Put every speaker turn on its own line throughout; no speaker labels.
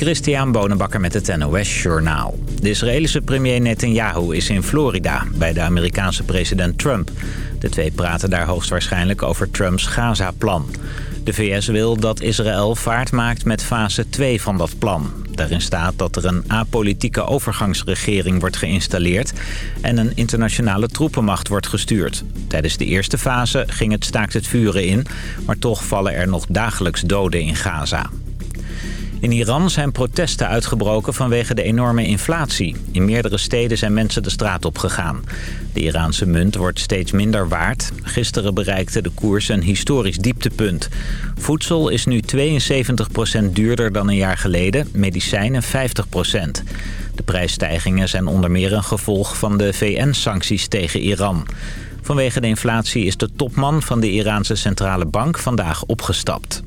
Christian Bonenbakker met het NOS Journaal. De Israëlische premier Netanyahu is in Florida bij de Amerikaanse president Trump. De twee praten daar hoogstwaarschijnlijk over Trumps Gaza-plan. De VS wil dat Israël vaart maakt met fase 2 van dat plan. Daarin staat dat er een apolitieke overgangsregering wordt geïnstalleerd... en een internationale troepenmacht wordt gestuurd. Tijdens de eerste fase ging het staakt het vuren in... maar toch vallen er nog dagelijks doden in Gaza. In Iran zijn protesten uitgebroken vanwege de enorme inflatie. In meerdere steden zijn mensen de straat op gegaan. De Iraanse munt wordt steeds minder waard. Gisteren bereikte de koers een historisch dieptepunt. Voedsel is nu 72% duurder dan een jaar geleden, medicijnen 50%. De prijsstijgingen zijn onder meer een gevolg van de VN-sancties tegen Iran. Vanwege de inflatie is de topman van de Iraanse centrale bank vandaag opgestapt.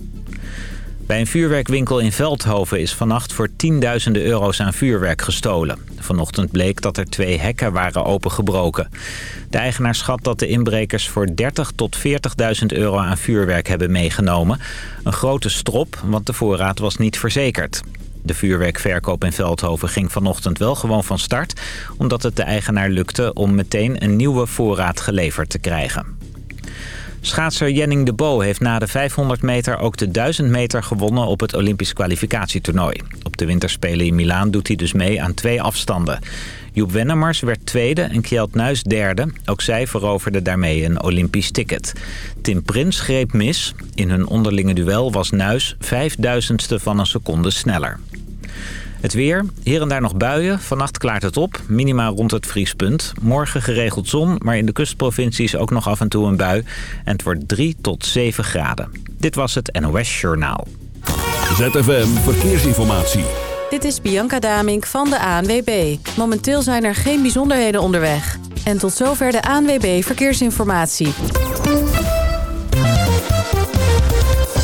Bij een vuurwerkwinkel in Veldhoven is vannacht voor tienduizenden euro's aan vuurwerk gestolen. Vanochtend bleek dat er twee hekken waren opengebroken. De eigenaar schat dat de inbrekers voor 30 tot 40.000 euro aan vuurwerk hebben meegenomen. Een grote strop, want de voorraad was niet verzekerd. De vuurwerkverkoop in Veldhoven ging vanochtend wel gewoon van start... omdat het de eigenaar lukte om meteen een nieuwe voorraad geleverd te krijgen. Schaatser Jenning de Bo heeft na de 500 meter ook de 1000 meter gewonnen op het Olympisch kwalificatietoernooi. Op de winterspelen in Milaan doet hij dus mee aan twee afstanden. Joep Wennemars werd tweede en Kjeld Nuis derde. Ook zij veroverden daarmee een Olympisch ticket. Tim Prins greep mis. In hun onderlinge duel was Nuis vijfduizendste van een seconde sneller. Het weer, hier en daar nog buien. Vannacht klaart het op, minima rond het vriespunt. Morgen geregeld zon, maar in de kustprovincies ook nog af en toe een bui. En het wordt 3 tot 7 graden. Dit was het NOS Journaal.
ZFM Verkeersinformatie.
Dit is Bianca Damink van de ANWB. Momenteel zijn er geen bijzonderheden onderweg. En tot zover de ANWB Verkeersinformatie.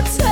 It.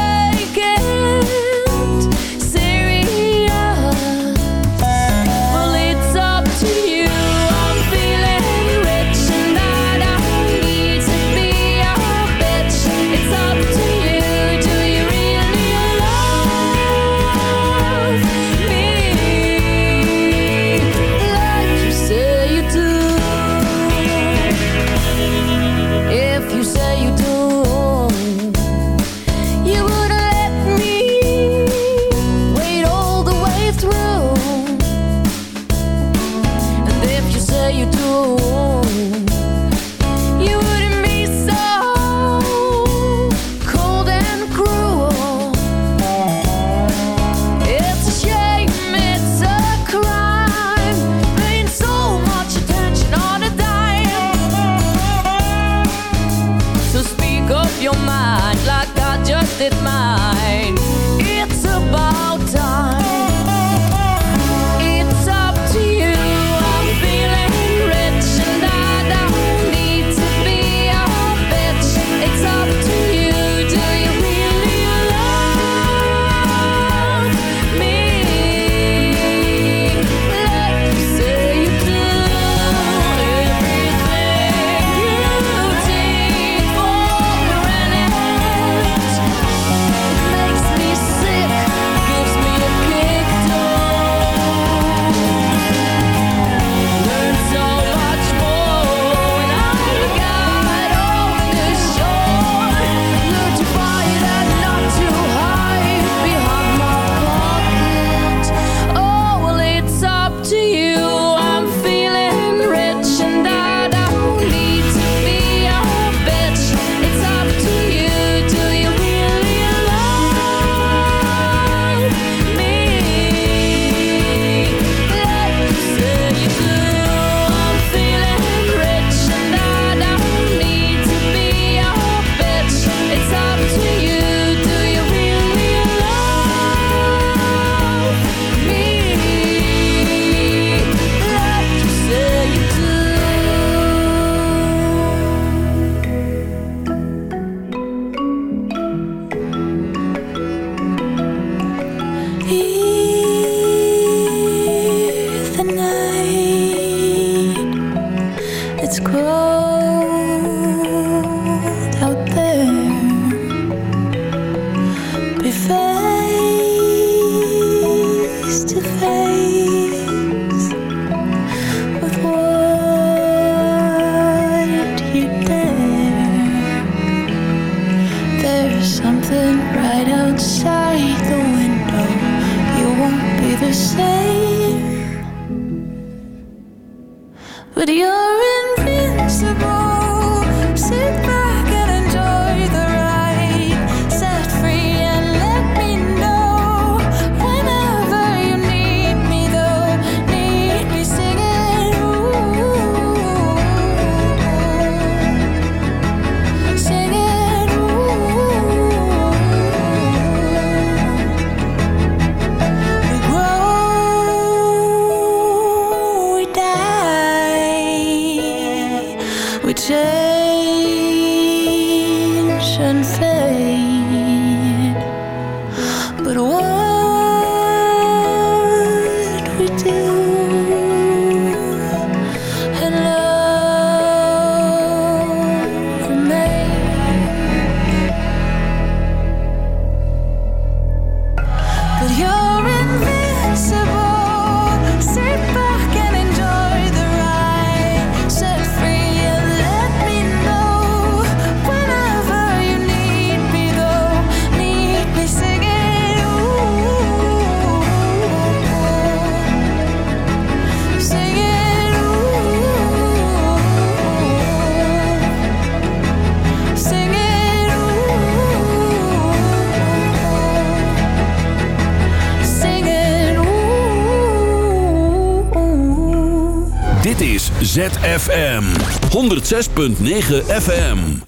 ZFM 106.9 FM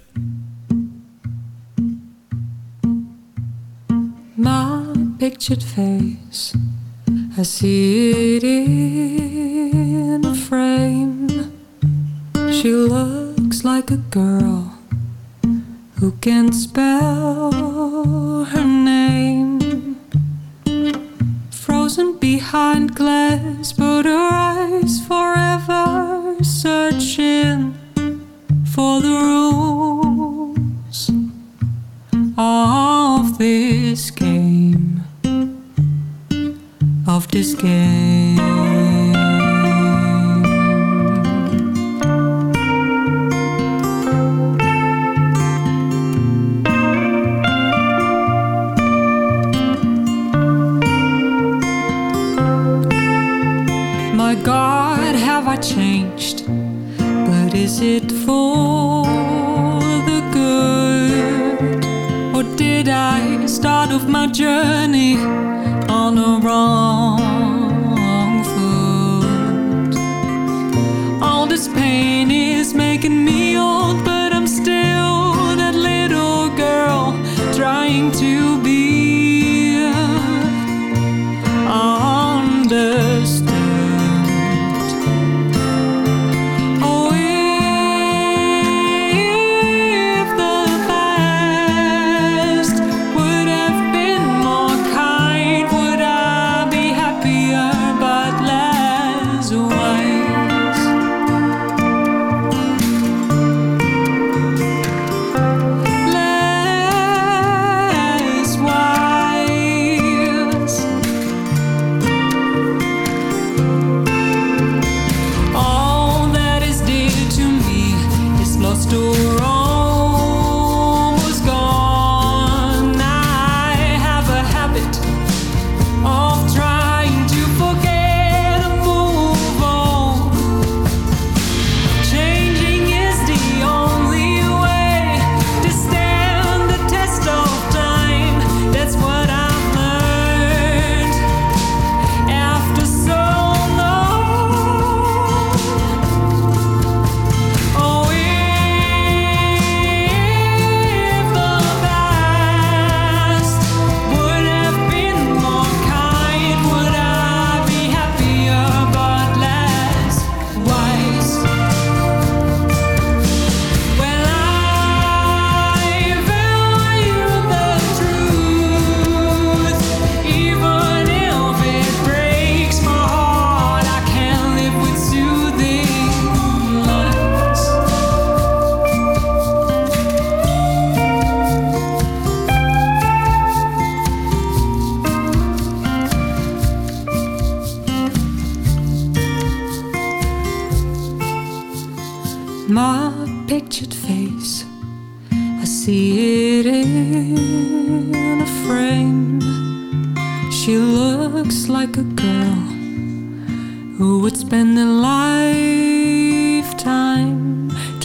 My pictured face I see it in a frame. She looks like a girl Who can spell changed, but is it for the good? Or did I start off my journey on a wrong?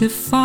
To find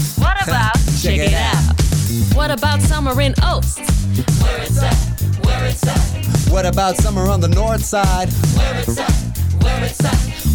What about summer in Oaks?
Where it's at, where it's at,
What about summer on the north side?
where it's at, where it's at,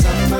Summer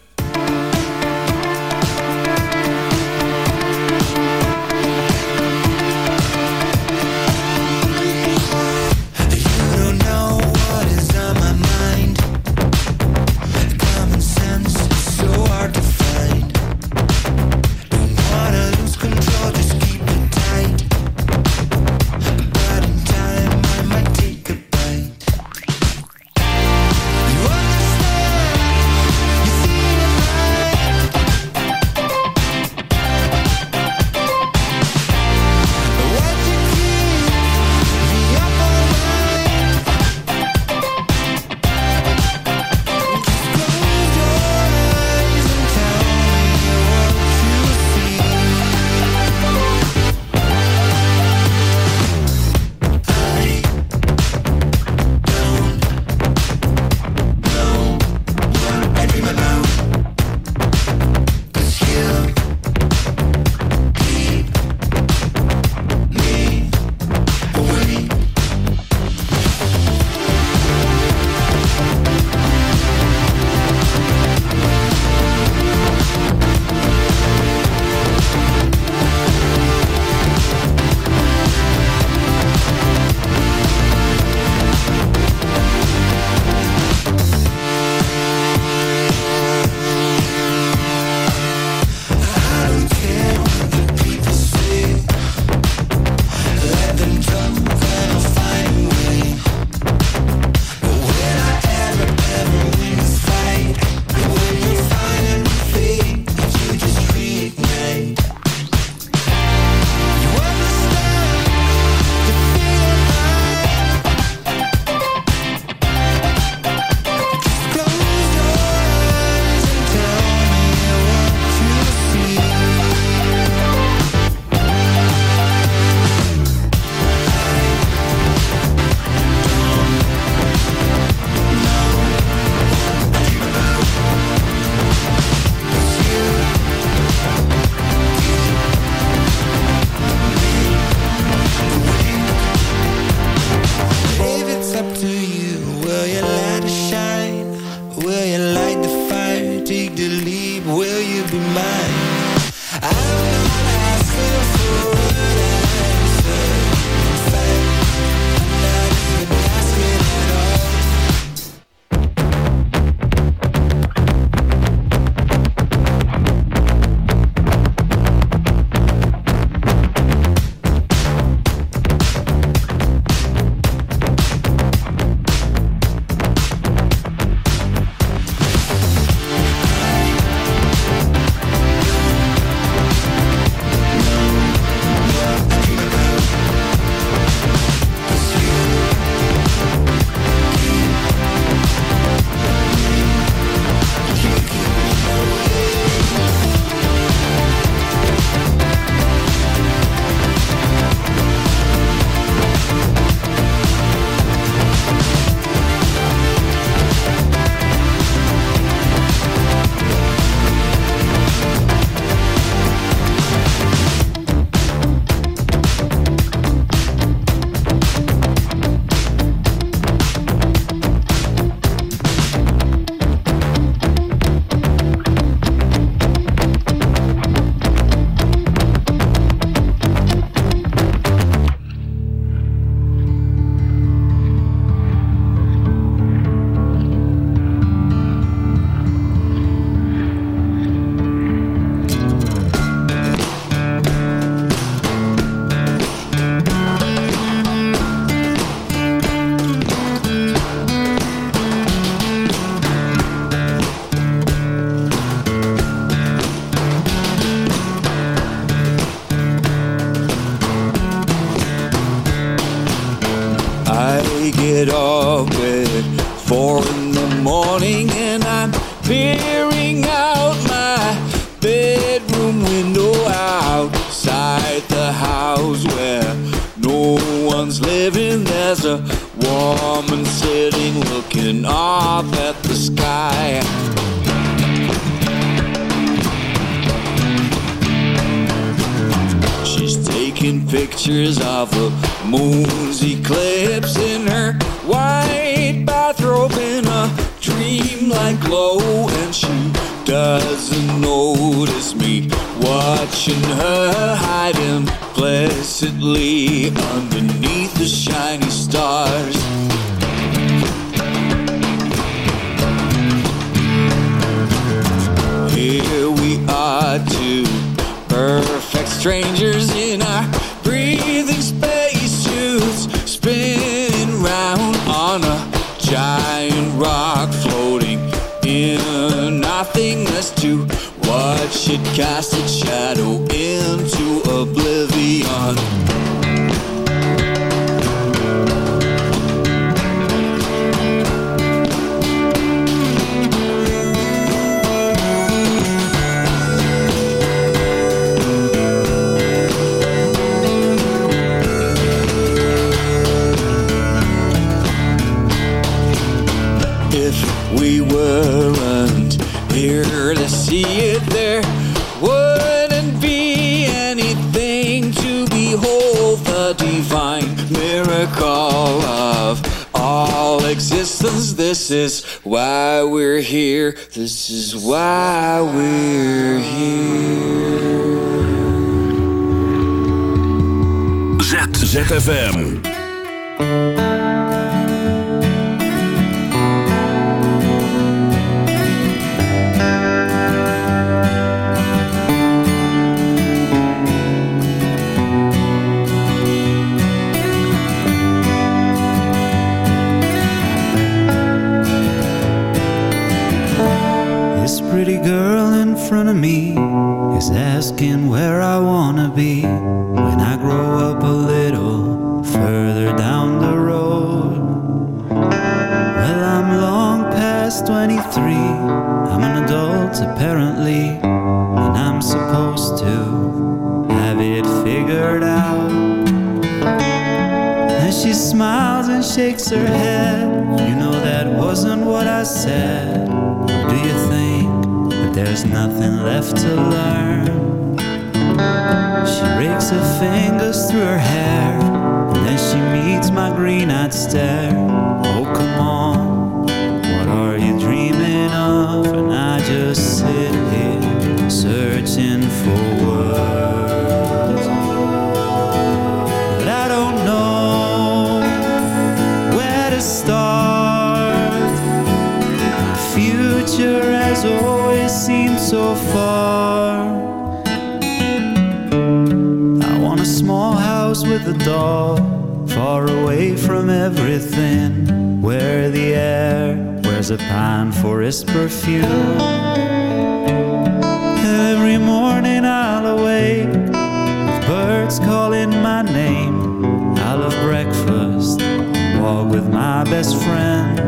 Hiding placidly underneath the shiny stars. Here we are, two perfect strangers in our breathing spacesuits, spinning round on a giant rock floating in nothingness to it cast its shadow into oblivion. Miracle of all existence. This is why we're here. This is why we're here.
ZFM.
Pretty girl in front of me is asking where I wanna be when I grow up a little further down the road. Well, I'm long past 23. I'm an adult apparently, and I'm supposed to have it figured out. And she smiles and shakes her head. You know that wasn't what I said. There's nothing left to learn? She rakes her fingers through her hair, and then she meets my green-eyed stare. Dog, far away from everything, where the air wears a pine forest perfume. Every morning I'll awake with birds calling my name. I'll have breakfast, walk with my best friend.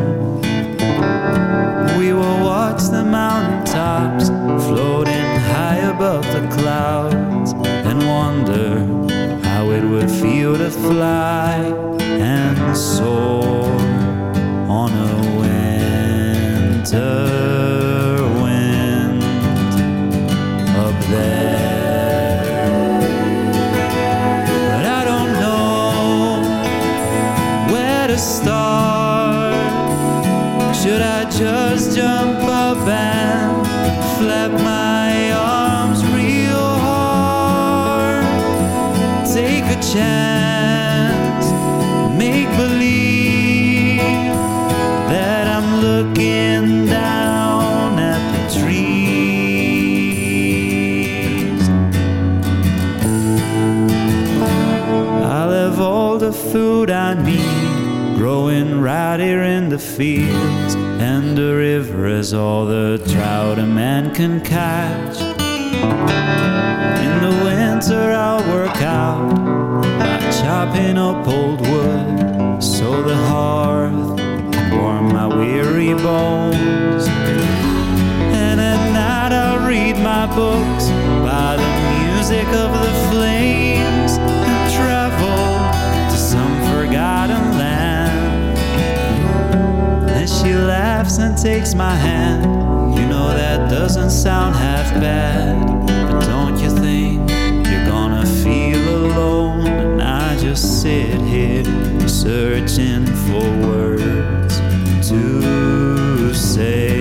We will watch the mountaintops floating high above the clouds fly and soar on a winter wind up there. But I don't know where to start. Should I just jump up and flap my arms real hard? Take a chance, the fields and the river is all the trout a man can catch. In the winter, I'll work out by chopping up old wood so the hearth can warm my weary bones. And at night, I'll read my books by the music of the laughs and takes my hand. You know that doesn't sound half bad, but don't you think you're gonna feel alone? And I just sit here searching for words to say.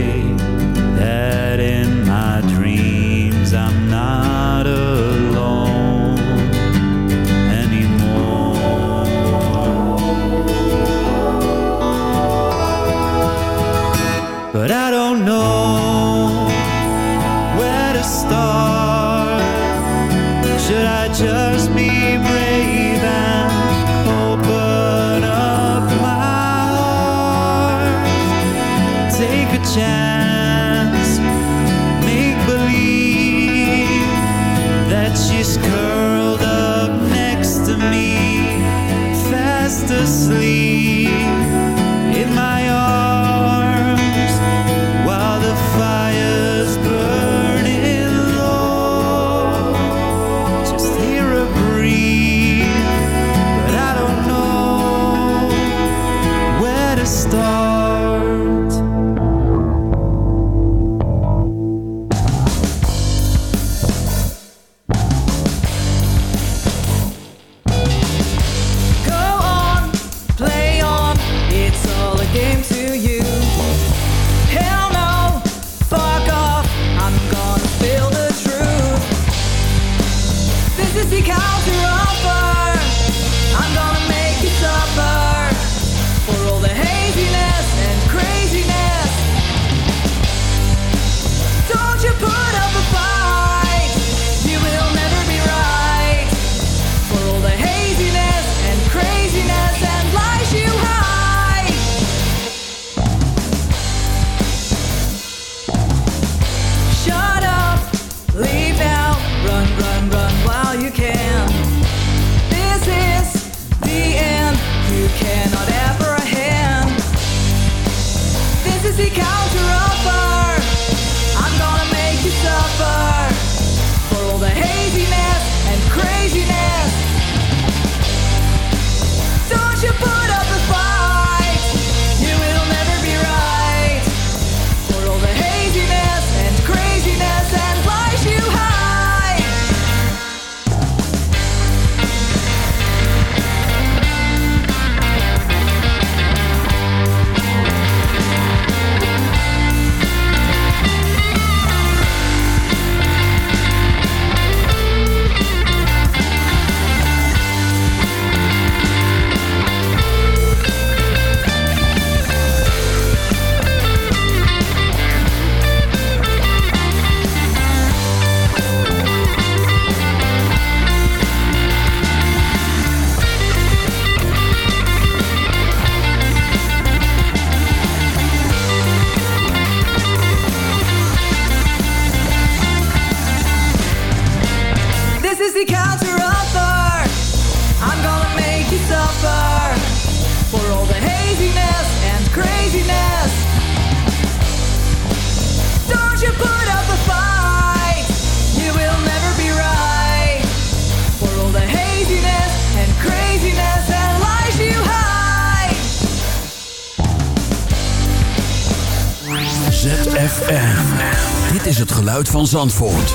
geluid van Zandvoort.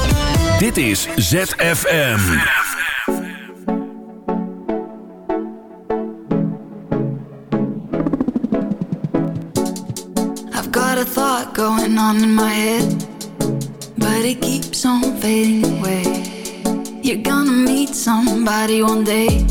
Dit is ZFM.
I've got a thought going on in my head. But it keeps on fading away. You're gonna meet somebody one day.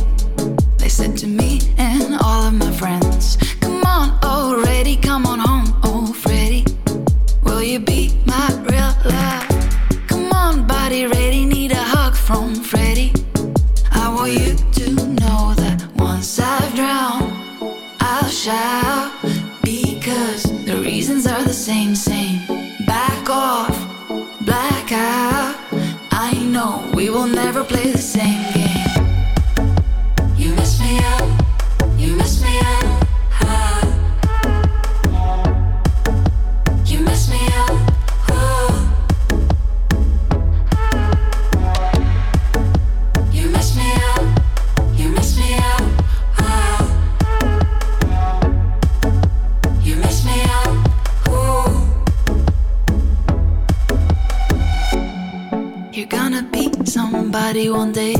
one day.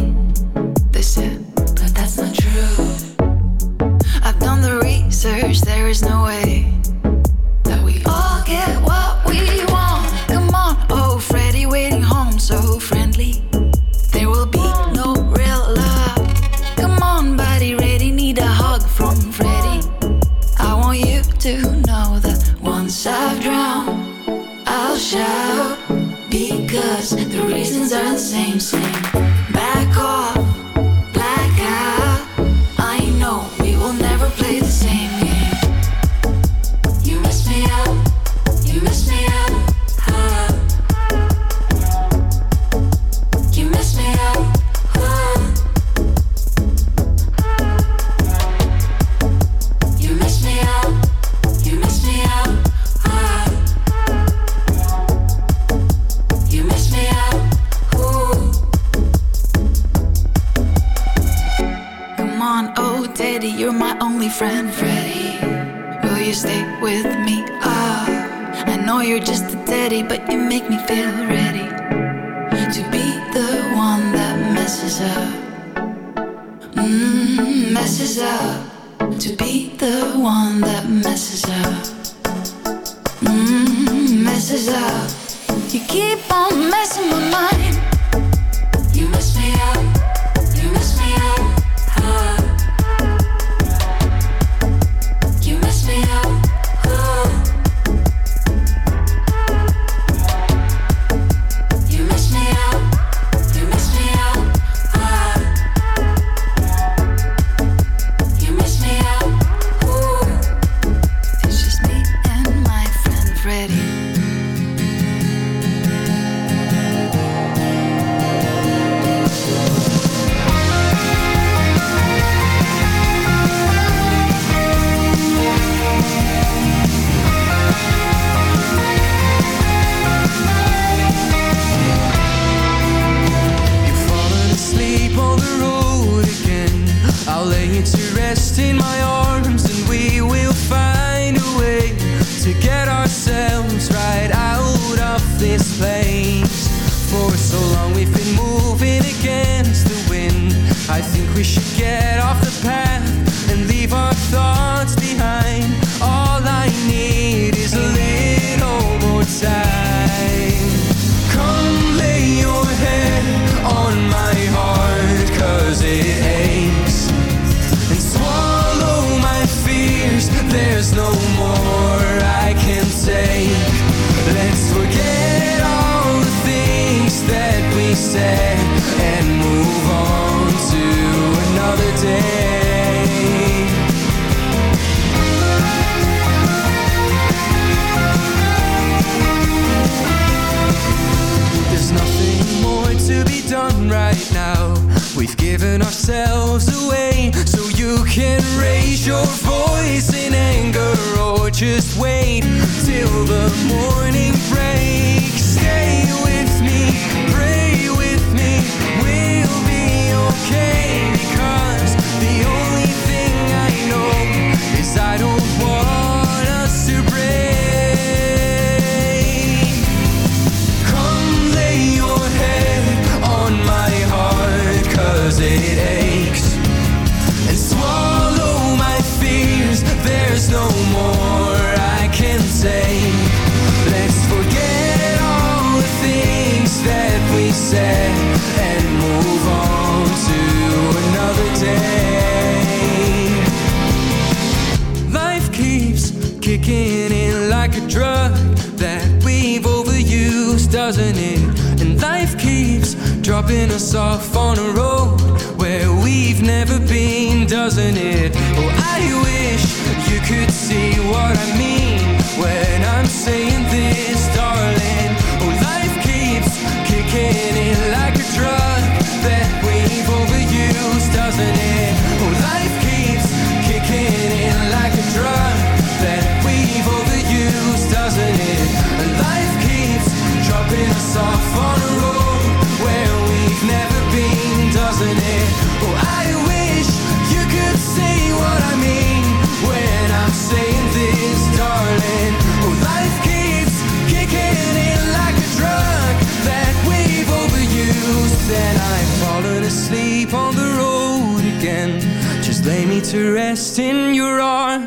okay. doesn't it? And life keeps dropping us off on a road where we've never been, doesn't it? Oh, I wish you could see what I mean when I'm saying this, darling. Oh, life keeps kicking in like a drug that we've overused, doesn't it? Oh, life then I fallen asleep on the road again. Just lay
me to rest in your arms.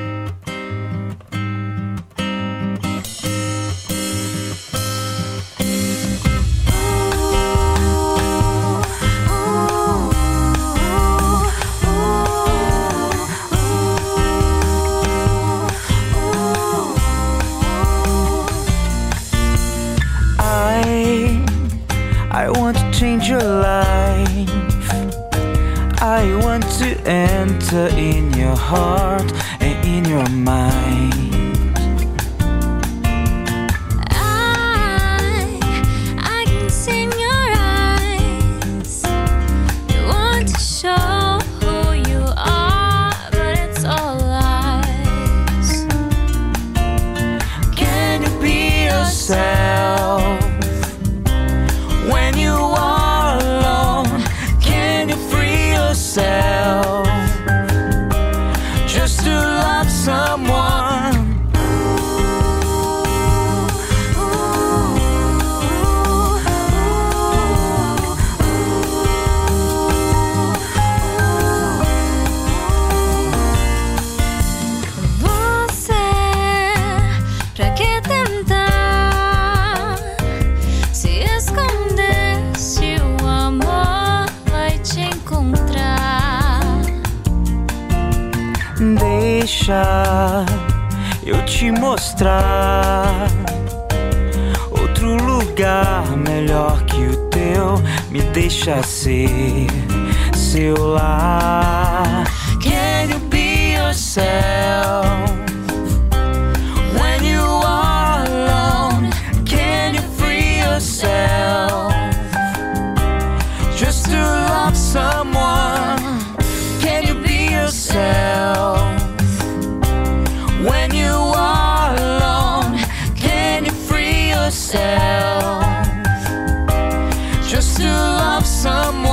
deixar eu te mostrar outro lugar melhor que o teu. Me deixa ser seu lar. Quero you be yourself? someone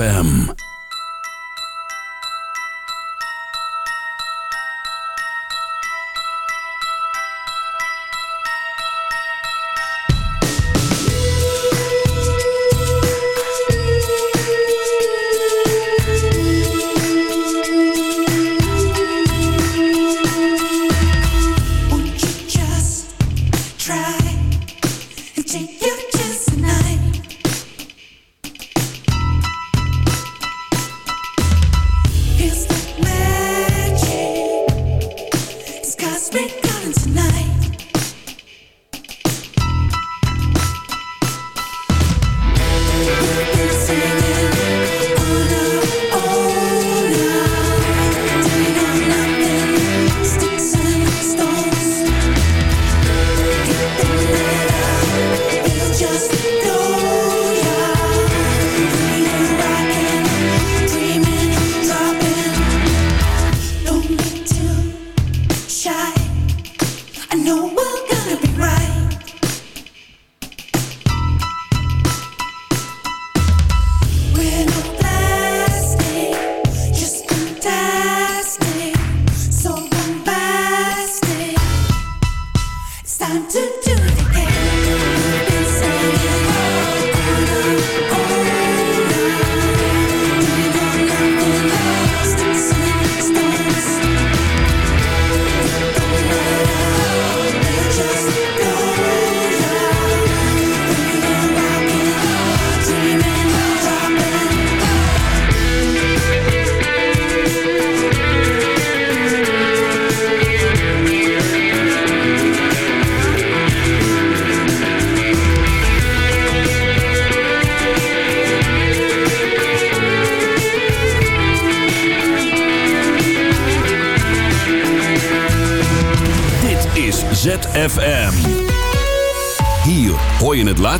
ZFM.